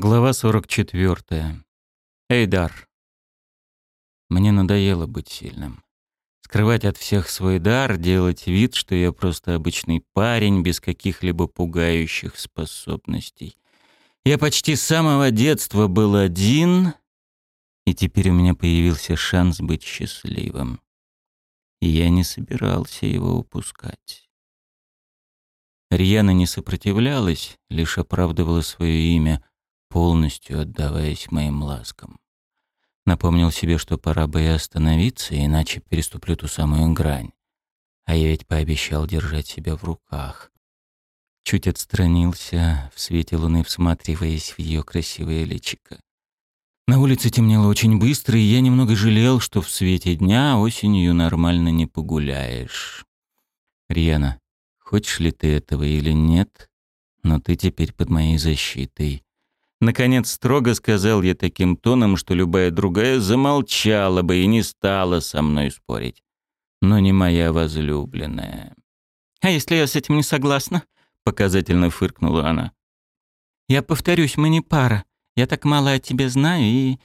Глава 44. Эйдар. Мне надоело быть сильным. Скрывать от всех свой дар, делать вид, что я просто обычный парень без каких-либо пугающих способностей. Я почти с самого детства был один, и теперь у меня появился шанс быть счастливым. И я не собирался его упускать. Рьяна не сопротивлялась, лишь оправдывала свое имя — полностью отдаваясь моим ласкам. Напомнил себе, что пора бы и остановиться, иначе переступлю ту самую грань. А я ведь пообещал держать себя в руках. Чуть отстранился, в свете луны всматриваясь в ее красивое личико. На улице темнело очень быстро, и я немного жалел, что в свете дня осенью нормально не погуляешь. «Риана, хочешь ли ты этого или нет, но ты теперь под моей защитой. Наконец строго сказал я таким тоном, что любая другая замолчала бы и не стала со мной спорить. Но не моя возлюбленная. «А если я с этим не согласна?» — показательно фыркнула она. «Я повторюсь, мы не пара. Я так мало о тебе знаю и...»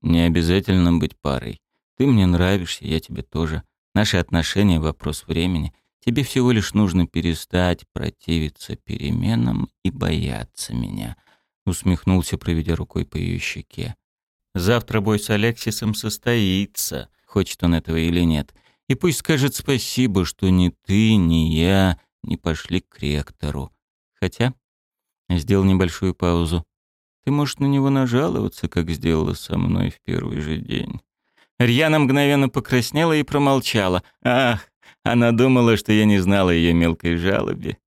«Не обязательно быть парой. Ты мне нравишься, я тебе тоже. Наши отношения — вопрос времени. Тебе всего лишь нужно перестать противиться переменам и бояться меня» усмехнулся, проведя рукой по ее щеке. Завтра бой с Алексисом состоится, хочет он этого или нет. И пусть скажет спасибо, что ни ты, ни я не пошли к ректору. Хотя, сделал небольшую паузу, ты можешь на него нажаловаться, как сделала со мной в первый же день. Рьяна мгновенно покраснела и промолчала. Ах, она думала, что я не знала ее мелкой жалобе.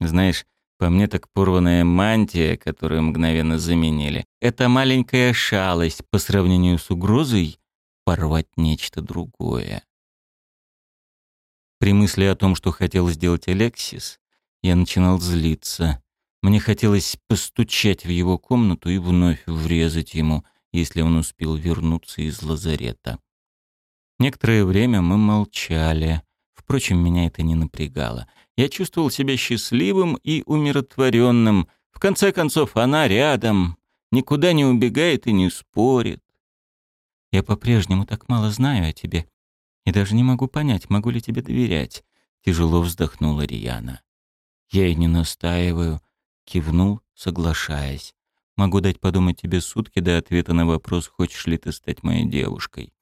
Знаешь, по мне так порванная мантия, которую мгновенно заменили, это маленькая шалость по сравнению с угрозой порвать нечто другое. При мысли о том, что хотел сделать Алексис, я начинал злиться. Мне хотелось постучать в его комнату и вновь врезать ему, если он успел вернуться из лазарета. Некоторое время мы молчали. Впрочем, меня это не напрягало. Я чувствовал себя счастливым и умиротворенным. В конце концов, она рядом, никуда не убегает и не спорит. Я по-прежнему так мало знаю о тебе и даже не могу понять, могу ли тебе доверять. Тяжело вздохнула Рияна. Я и не настаиваю, кивнул, соглашаясь. Могу дать подумать тебе сутки до ответа на вопрос, хочешь ли ты стать моей девушкой.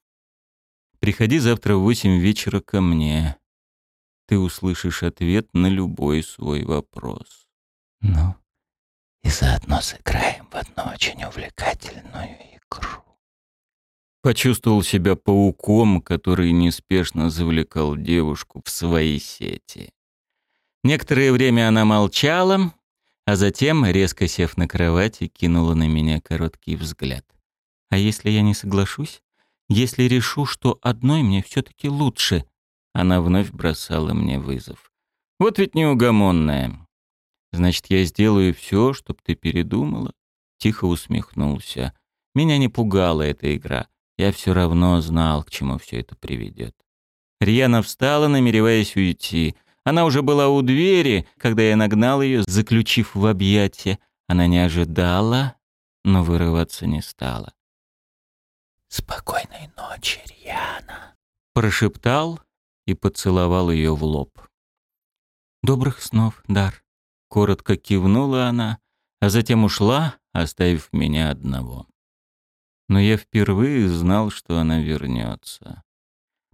Приходи завтра в восемь вечера ко мне ты услышишь ответ на любой свой вопрос. Ну, и заодно сыграем в одну очень увлекательную игру. Почувствовал себя пауком, который неспешно завлекал девушку в свои сети. Некоторое время она молчала, а затем, резко сев на кровати, кинула на меня короткий взгляд. «А если я не соглашусь? Если решу, что одной мне все таки лучше, она вновь бросала мне вызов. «Вот ведь неугомонная. Значит, я сделаю все, чтобы ты передумала?» Тихо усмехнулся. Меня не пугала эта игра. Я все равно знал, к чему все это приведет. Рьяна встала, намереваясь уйти. Она уже была у двери, когда я нагнал ее, заключив в объятия. Она не ожидала, но вырываться не стала. «Спокойной ночи, Рьяна», — прошептал, и поцеловал ее в лоб. «Добрых снов, Дар!» — коротко кивнула она, а затем ушла, оставив меня одного. Но я впервые знал, что она вернется.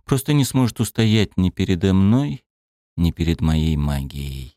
Просто не сможет устоять ни передо мной, ни перед моей магией.